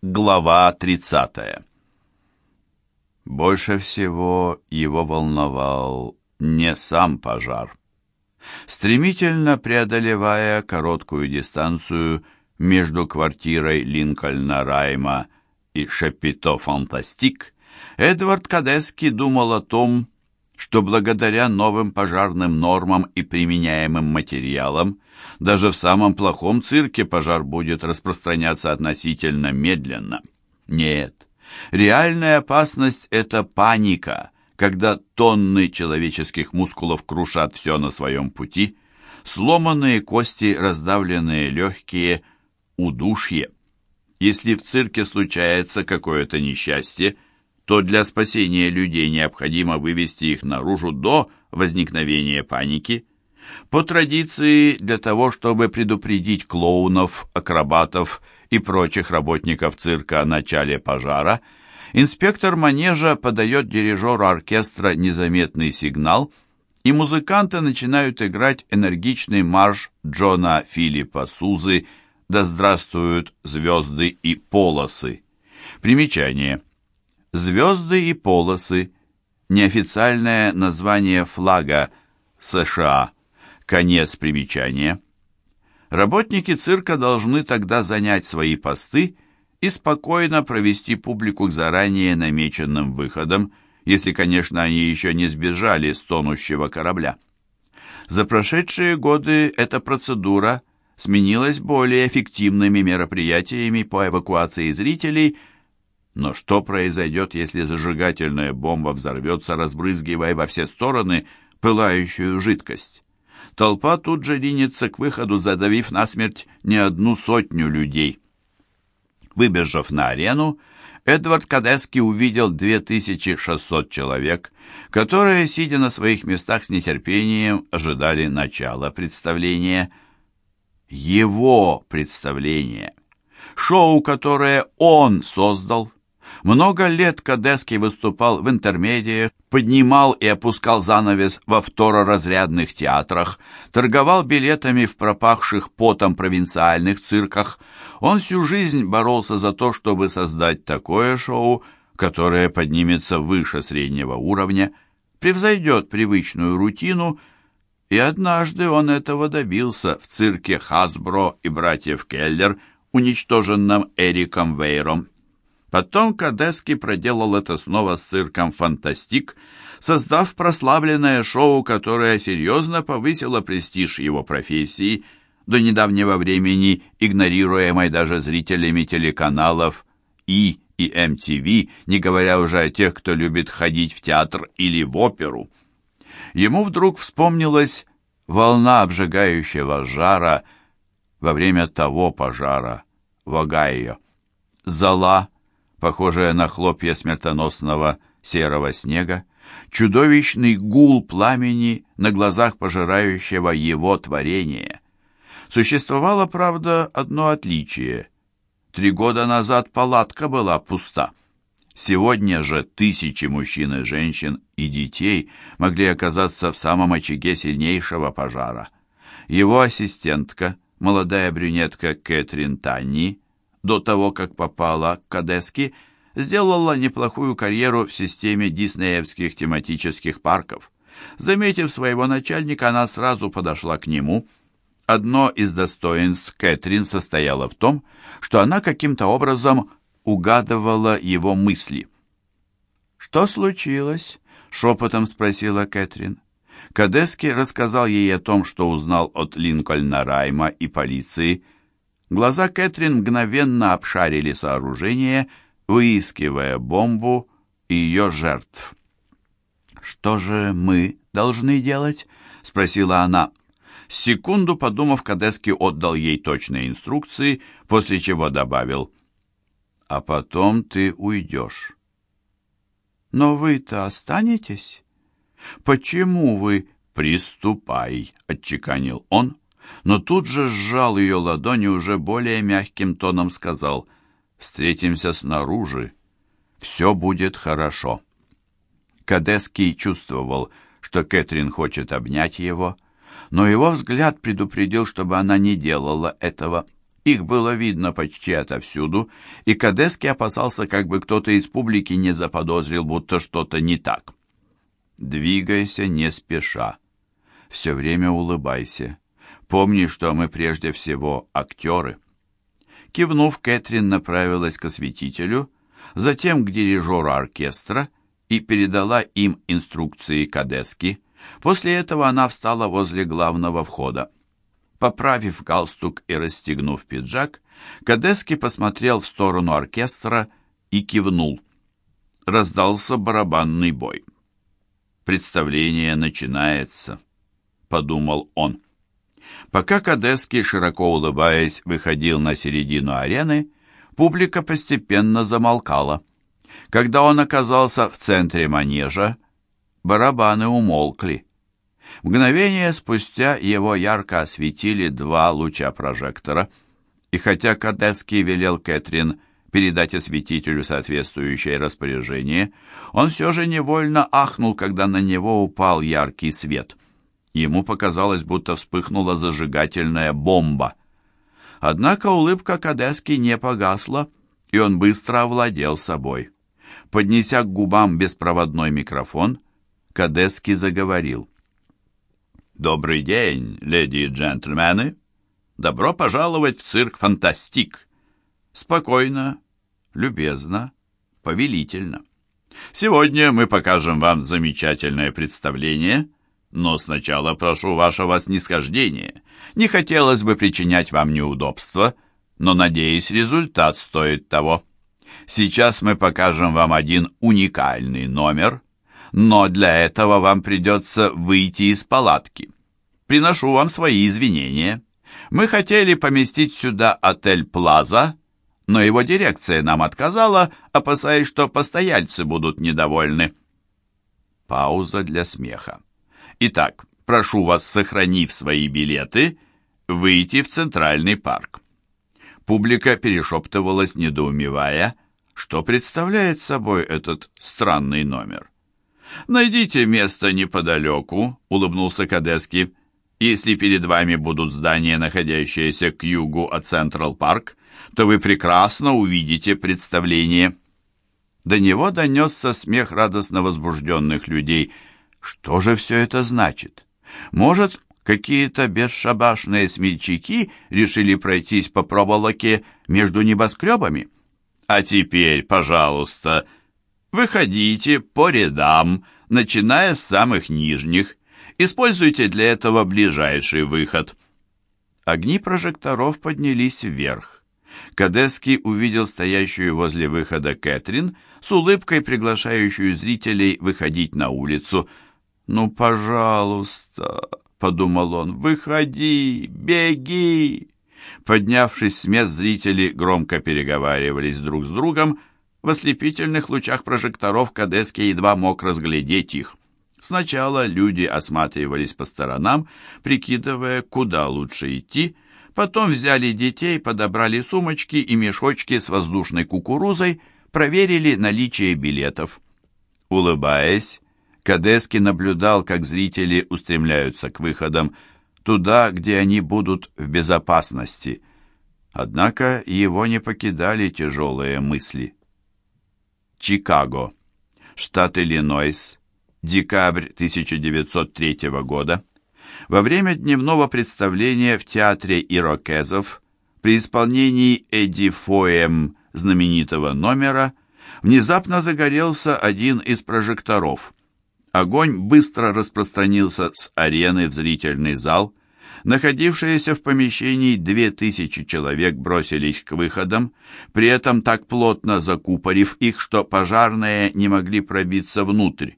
Глава 30. Больше всего его волновал не сам пожар. Стремительно преодолевая короткую дистанцию между квартирой Линкольна Райма и Шапито Фантастик, Эдвард Кадески думал о том, что благодаря новым пожарным нормам и применяемым материалам даже в самом плохом цирке пожар будет распространяться относительно медленно. Нет, реальная опасность – это паника, когда тонны человеческих мускулов крушат все на своем пути, сломанные кости, раздавленные легкие, удушье. Если в цирке случается какое-то несчастье – то для спасения людей необходимо вывести их наружу до возникновения паники. По традиции, для того, чтобы предупредить клоунов, акробатов и прочих работников цирка о начале пожара, инспектор манежа подает дирижеру оркестра незаметный сигнал, и музыканты начинают играть энергичный марш Джона Филиппа Сузы «Да здравствуют звезды и полосы». Примечание – Звезды и полосы. Неофициальное название флага США. Конец примечания. Работники цирка должны тогда занять свои посты и спокойно провести публику к заранее намеченным выходам, если, конечно, они еще не сбежали с тонущего корабля. За прошедшие годы эта процедура сменилась более эффективными мероприятиями по эвакуации зрителей – но что произойдет, если зажигательная бомба взорвется, разбрызгивая во все стороны пылающую жидкость? Толпа тут же ринется к выходу, задавив насмерть не одну сотню людей. Выбежав на арену, Эдвард Кадески увидел 2600 человек, которые, сидя на своих местах с нетерпением, ожидали начала представления. Его представление. Шоу, которое он создал, много лет Кадески выступал в интермедиях, поднимал и опускал занавес во второразрядных театрах, торговал билетами в пропахших потом провинциальных цирках. Он всю жизнь боролся за то, чтобы создать такое шоу, которое поднимется выше среднего уровня, превзойдет привычную рутину, и однажды он этого добился в цирке Хасбро и братьев Келлер, уничтоженном Эриком Вейром. Потом Кадески проделал это снова с цирком «Фантастик», создав прославленное шоу, которое серьезно повысило престиж его профессии, до недавнего времени игнорируемой даже зрителями телеканалов И и MTV, не говоря уже о тех, кто любит ходить в театр или в оперу. Ему вдруг вспомнилась волна обжигающего жара во время того пожара в Огайо. Зола похожая на хлопья смертоносного серого снега, чудовищный гул пламени на глазах пожирающего его творения. Существовало, правда, одно отличие. Три года назад палатка была пуста. Сегодня же тысячи мужчин и женщин и детей могли оказаться в самом очаге сильнейшего пожара. Его ассистентка, молодая брюнетка Кэтрин Танни, до того, как попала к Кадески, сделала неплохую карьеру в системе диснеевских тематических парков. Заметив своего начальника, она сразу подошла к нему. Одно из достоинств Кэтрин состояло в том, что она каким-то образом угадывала его мысли. «Что случилось?» — шепотом спросила Кэтрин. Кадески рассказал ей о том, что узнал от Линкольна Райма и полиции — Глаза Кэтрин мгновенно обшарили сооружение, выискивая бомбу и ее жертв. «Что же мы должны делать?» — спросила она. Секунду подумав, Кадески отдал ей точные инструкции, после чего добавил «А потом ты уйдешь». «Но вы-то останетесь?» «Почему вы...» «Приступай», — отчеканил он, но тут же сжал ее ладони уже более мягким тоном сказал «Встретимся снаружи, все будет хорошо». Кадеский чувствовал, что Кэтрин хочет обнять его, но его взгляд предупредил, чтобы она не делала этого, Их было видно почти отовсюду, и Кадески опасался, как бы кто-то из публики не заподозрил, будто что-то не так. «Двигайся не спеша. Все время улыбайся. Помни, что мы прежде всего актеры». Кивнув, Кэтрин направилась к осветителю, затем к дирижеру оркестра и передала им инструкции Кадески. После этого она встала возле главного входа. Поправив галстук и расстегнув пиджак, Кадески посмотрел в сторону оркестра и кивнул. Раздался барабанный бой. «Представление начинается», — подумал он. Пока Кадески, широко улыбаясь, выходил на середину арены, публика постепенно замолкала. Когда он оказался в центре манежа, барабаны умолкли. Мгновение спустя его ярко осветили два луча прожектора, и хотя Кадеский велел Кэтрин передать осветителю соответствующее распоряжение, он все же невольно ахнул, когда на него упал яркий свет. Ему показалось, будто вспыхнула зажигательная бомба. Однако улыбка Кадески не погасла, и он быстро овладел собой. Поднеся к губам беспроводной микрофон, Кадески заговорил. «Добрый день, леди и джентльмены! Добро пожаловать в цирк «Фантастик». Спокойно, любезно, повелительно. Сегодня мы покажем вам замечательное представление, но сначала прошу вашего снисхождения. Не хотелось бы причинять вам неудобства, но, надеюсь, результат стоит того. Сейчас мы покажем вам один уникальный номер — но для этого вам придется выйти из палатки. Приношу вам свои извинения. Мы хотели поместить сюда отель «Плаза», но его дирекция нам отказала, опасаясь, что постояльцы будут недовольны. Пауза для смеха. Итак, прошу вас, сохранив свои билеты, выйти в Центральный парк. Публика перешептывалась, недоумевая, что представляет собой этот странный номер. «Найдите место неподалеку», — улыбнулся Кадески. «Если перед вами будут здания, находящиеся к югу от Централ Парк, то вы прекрасно увидите представление». До него донесся смех радостно возбужденных людей. Что же все это значит? Может, какие-то бесшабашные смельчаки решили пройтись по проволоке между небоскребами? А теперь, пожалуйста, — Выходите по рядам, начиная с самых нижних. Используйте для этого ближайший выход. Огни прожекторов поднялись вверх. Кадески увидел стоящую возле выхода Кэтрин с улыбкой, приглашающую зрителей выходить на улицу. «Ну, пожалуйста», — подумал он, — «выходи, беги». Поднявшись с мест, зрители громко переговаривались друг с другом, в ослепительных лучах прожекторов Кадески едва мог разглядеть их. Сначала люди осматривались по сторонам, прикидывая, куда лучше идти, потом взяли детей, подобрали сумочки и мешочки с воздушной кукурузой, проверили наличие билетов. Улыбаясь, Кадески наблюдал, как зрители устремляются к выходам, туда, где они будут в безопасности. Однако его не покидали тяжелые мысли. Чикаго, штат Иллинойс, декабрь 1903 года. Во время дневного представления в театре ирокезов при исполнении Эдди Фоем знаменитого номера внезапно загорелся один из прожекторов. Огонь быстро распространился с арены в зрительный зал, Находившиеся в помещении две тысячи человек бросились к выходам, при этом так плотно закупорив их, что пожарные не могли пробиться внутрь.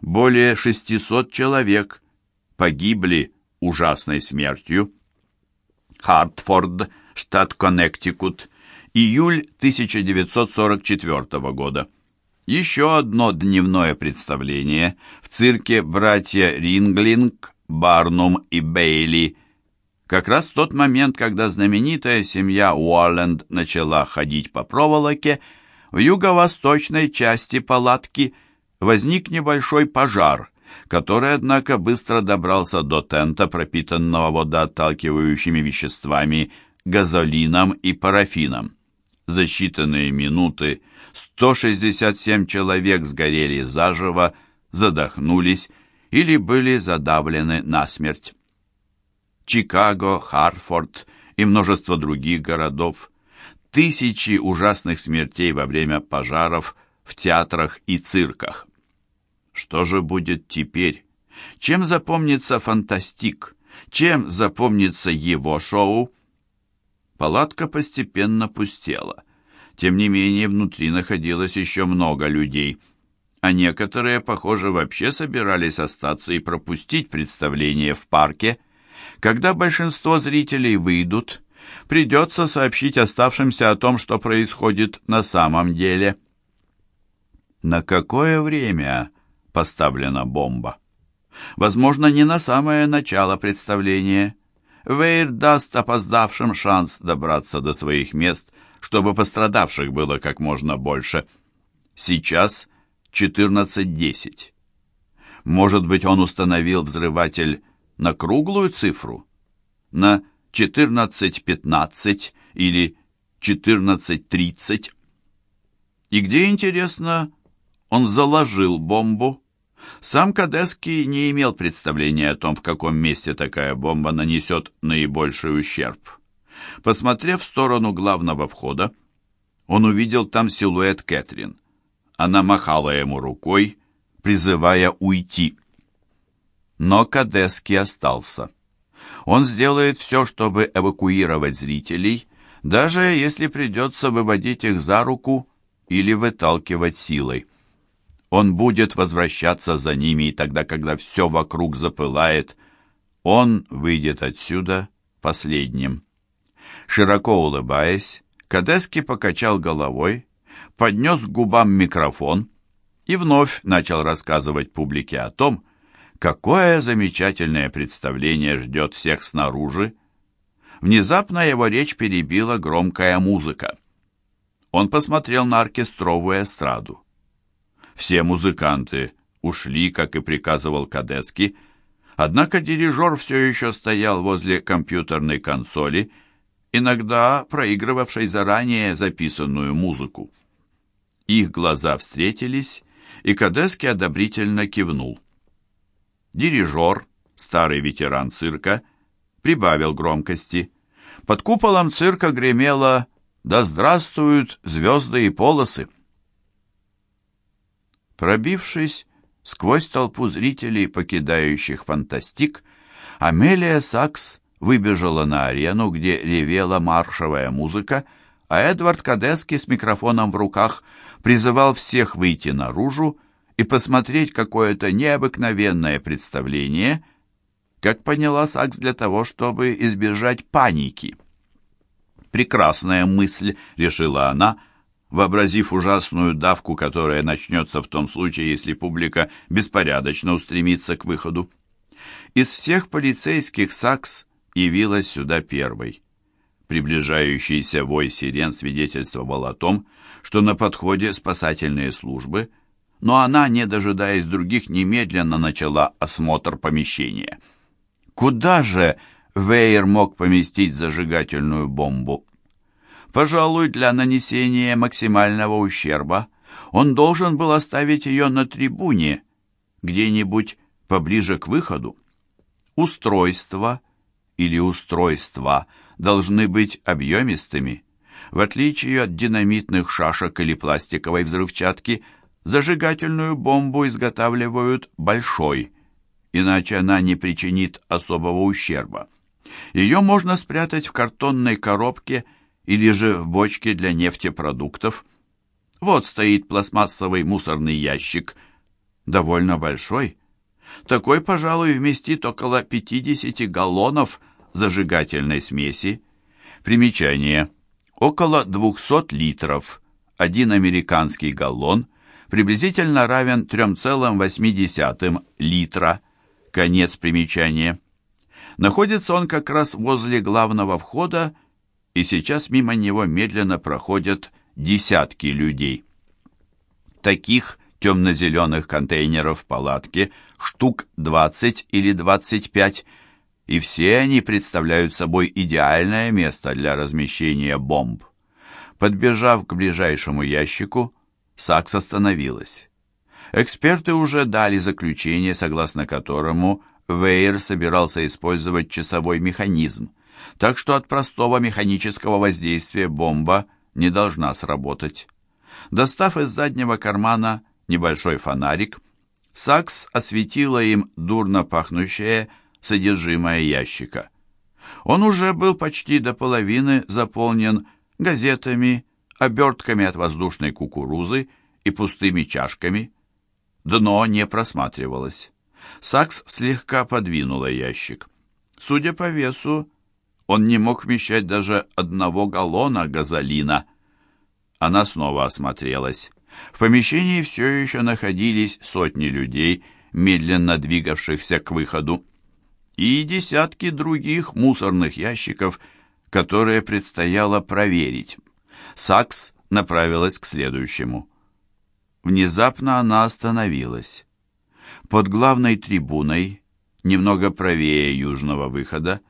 Более 600 человек погибли ужасной смертью. Хартфорд, штат Коннектикут, июль 1944 года. Еще одно дневное представление в цирке братья Ринглинг, Барнум и Бейли как раз в тот момент, когда знаменитая семья Уолленд начала ходить по проволоке, в юго-восточной части палатки возник небольшой пожар, который, однако, быстро добрался до тента, пропитанного водоотталкивающими веществами газолином и парафином. За считанные минуты 167 человек сгорели заживо, задохнулись или были задавлены насмерть. Чикаго, Харфорд и множество других городов, тысячи ужасных смертей во время пожаров в театрах и цирках. Что же будет теперь? Чем запомнится фантастик? Чем запомнится его шоу? Палатка постепенно пустела. Тем не менее, внутри находилось еще много людей, а некоторые, похоже, вообще собирались остаться и пропустить представление в парке. Когда большинство зрителей выйдут, придется сообщить оставшимся о том, что происходит на самом деле. На какое время поставлена бомба? Возможно, не на самое начало представления. Вейр даст опоздавшим шанс добраться до своих мест, чтобы пострадавших было как можно больше. Сейчас 14.10. Может быть, он установил взрыватель на круглую цифру? На 14.15 или 14.30? И где, интересно, он заложил бомбу? Сам Кадески не имел представления о том, в каком месте такая бомба нанесет наибольший ущерб. Посмотрев в сторону главного входа, он увидел там силуэт Кэтрин. Она махала ему рукой, призывая уйти. Но Кадески остался. Он сделает все, чтобы эвакуировать зрителей, даже если придется выводить их за руку или выталкивать силой. Он будет возвращаться за ними, и тогда, когда все вокруг запылает, он выйдет отсюда последним. Широко улыбаясь, Кадески покачал головой, поднес к губам микрофон и вновь начал рассказывать публике о том, какое замечательное представление ждет всех снаружи. Внезапно его речь перебила громкая музыка. Он посмотрел на оркестровую эстраду. Все музыканты ушли, как и приказывал Кадески, однако дирижер все еще стоял возле компьютерной консоли, иногда проигрывавшей заранее записанную музыку. Их глаза встретились, и Кадески одобрительно кивнул. Дирижер, старый ветеран цирка, прибавил громкости. Под куполом цирка гремело «Да здравствуют звезды и полосы!» Пробившись сквозь толпу зрителей, покидающих фантастик, Амелия Сакс выбежала на арену, где ревела маршевая музыка, а Эдвард Кадески с микрофоном в руках призывал всех выйти наружу и посмотреть какое-то необыкновенное представление, как поняла Сакс для того, чтобы избежать паники. «Прекрасная мысль», — решила она, — вообразив ужасную давку, которая начнется в том случае, если публика беспорядочно устремится к выходу. Из всех полицейских САКС явилась сюда первой. Приближающийся вой сирен свидетельствовал о том, что на подходе спасательные службы, но она, не дожидаясь других, немедленно начала осмотр помещения. Куда же Вейер мог поместить зажигательную бомбу? Пожалуй, для нанесения максимального ущерба он должен был оставить ее на трибуне, где-нибудь поближе к выходу. Устройства или устройства должны быть объемистыми. В отличие от динамитных шашек или пластиковой взрывчатки, зажигательную бомбу изготавливают большой, иначе она не причинит особого ущерба. Ее можно спрятать в картонной коробке или же в бочке для нефтепродуктов. Вот стоит пластмассовый мусорный ящик, довольно большой. Такой, пожалуй, вместит около 50 галлонов зажигательной смеси. Примечание. Около 200 литров. Один американский галлон приблизительно равен 3,8 литра. Конец примечания. Находится он как раз возле главного входа и сейчас мимо него медленно проходят десятки людей. Таких темно-зеленых контейнеров в палатке штук 20 или 25, и все они представляют собой идеальное место для размещения бомб. Подбежав к ближайшему ящику, Сакс остановилась. Эксперты уже дали заключение, согласно которому Вейер собирался использовать часовой механизм, так что от простого механического воздействия бомба не должна сработать. Достав из заднего кармана небольшой фонарик, Сакс осветила им дурно пахнущее содержимое ящика. Он уже был почти до половины заполнен газетами, обертками от воздушной кукурузы и пустыми чашками. Дно не просматривалось. Сакс слегка подвинула ящик. Судя по весу, он не мог вмещать даже одного галлона газолина. Она снова осмотрелась. В помещении все еще находились сотни людей, медленно двигавшихся к выходу, и десятки других мусорных ящиков, которые предстояло проверить. Сакс направилась к следующему. Внезапно она остановилась. Под главной трибуной, немного правее южного выхода,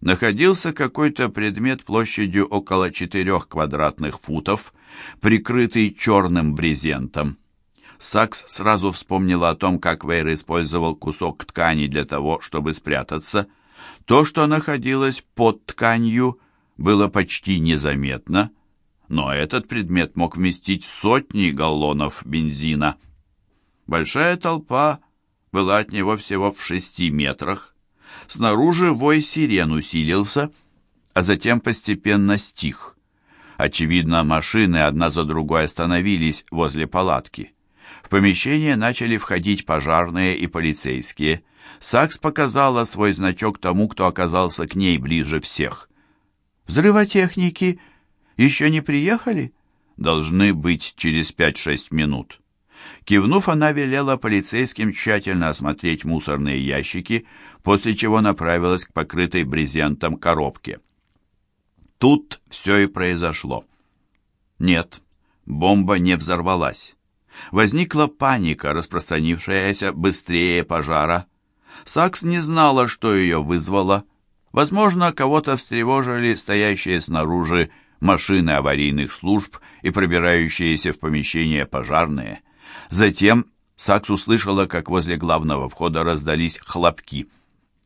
находился какой-то предмет площадью около четырех квадратных футов, прикрытый черным брезентом. Сакс сразу вспомнила о том, как Вейр использовал кусок ткани для того, чтобы спрятаться. То, что находилось под тканью, было почти незаметно, но этот предмет мог вместить сотни галлонов бензина. Большая толпа была от него всего в шести метрах. Снаружи вой сирен усилился, а затем постепенно стих. Очевидно, машины одна за другой остановились возле палатки. В помещение начали входить пожарные и полицейские. Сакс показала свой значок тому, кто оказался к ней ближе всех. «Взрывотехники еще не приехали?» «Должны быть через пять-шесть минут». Кивнув, она велела полицейским тщательно осмотреть мусорные ящики, после чего направилась к покрытой брезентом коробке. Тут все и произошло. Нет, бомба не взорвалась. Возникла паника, распространившаяся быстрее пожара. Сакс не знала, что ее вызвало. Возможно, кого-то встревожили стоящие снаружи машины аварийных служб и пробирающиеся в помещение пожарные. Затем Сакс услышала, как возле главного входа раздались хлопки.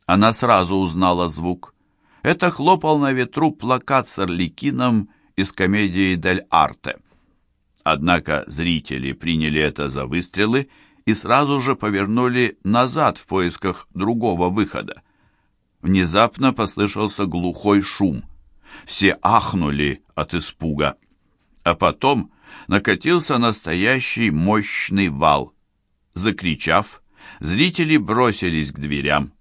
Она сразу узнала звук. Это хлопал на ветру плакат с Орликином из комедии «Дель Арте». Однако зрители приняли это за выстрелы и сразу же повернули назад в поисках другого выхода. Внезапно послышался глухой шум. Все ахнули от испуга. А потом накатился настоящий мощный вал. Закричав, зрители бросились к дверям.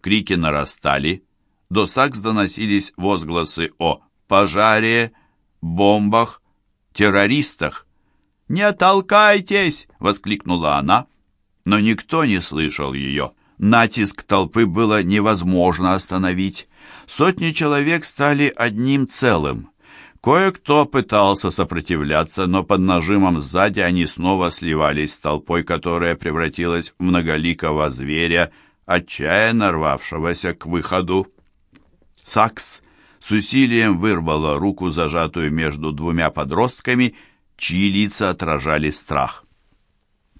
Крики нарастали, до сакс доносились возгласы о пожаре, бомбах, террористах. «Не толкайтесь!» — воскликнула она, но никто не слышал ее. Натиск толпы было невозможно остановить. Сотни человек стали одним целым. Кое-кто пытался сопротивляться, но под нажимом сзади они снова сливались с толпой, которая превратилась в многоликого зверя, отчаянно рвавшегося к выходу. Сакс с усилием вырвала руку, зажатую между двумя подростками, чьи лица отражали страх.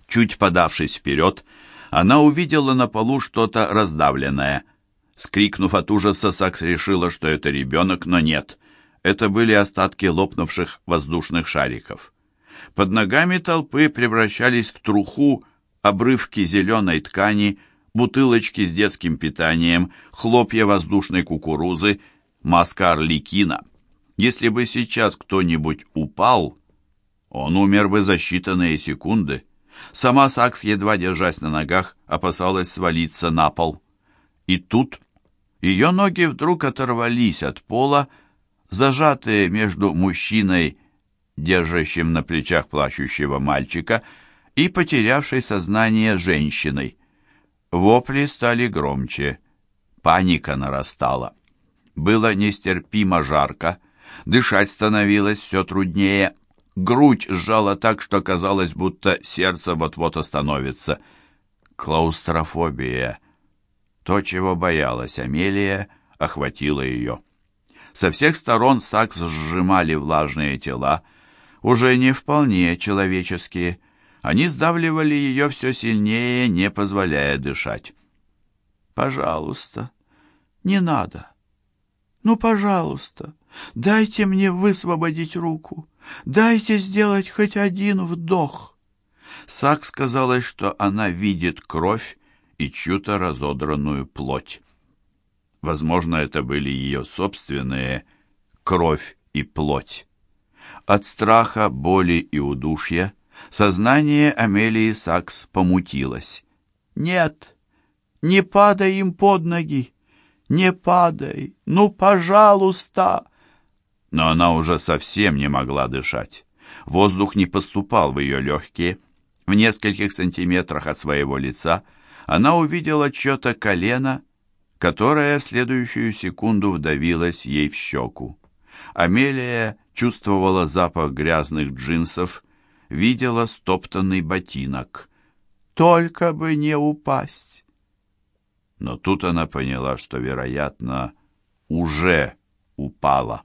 Чуть подавшись вперед, она увидела на полу что-то раздавленное. Скрикнув от ужаса, Сакс решила, что это ребенок, но нет. Это были остатки лопнувших воздушных шариков. Под ногами толпы превращались в труху обрывки зеленой ткани, бутылочки с детским питанием, хлопья воздушной кукурузы, маска орликина. Если бы сейчас кто-нибудь упал, он умер бы за считанные секунды. Сама Сакс, едва держась на ногах, опасалась свалиться на пол. И тут ее ноги вдруг оторвались от пола, зажатые между мужчиной, держащим на плечах плачущего мальчика, и потерявшей сознание женщиной. Вопли стали громче, паника нарастала. Было нестерпимо жарко, дышать становилось все труднее, грудь сжала так, что казалось, будто сердце вот-вот остановится. Клаустрофобия. То, чего боялась Амелия, охватило ее. Со всех сторон Сакс сжимали влажные тела, уже не вполне человеческие. Они сдавливали ее все сильнее, не позволяя дышать. «Пожалуйста, не надо. Ну, пожалуйста, дайте мне высвободить руку. Дайте сделать хоть один вдох». Сакс казалось, что она видит кровь и чью-то разодранную плоть. Возможно, это были ее собственные кровь и плоть. От страха, боли и удушья сознание Амелии Сакс помутилось. «Нет, не падай им под ноги! Не падай! Ну, пожалуйста!» Но она уже совсем не могла дышать. Воздух не поступал в ее легкие. В нескольких сантиметрах от своего лица она увидела чье-то колено которая в следующую секунду вдавилась ей в щеку. Амелия чувствовала запах грязных джинсов, видела стоптанный ботинок. «Только бы не упасть!» Но тут она поняла, что, вероятно, уже упала.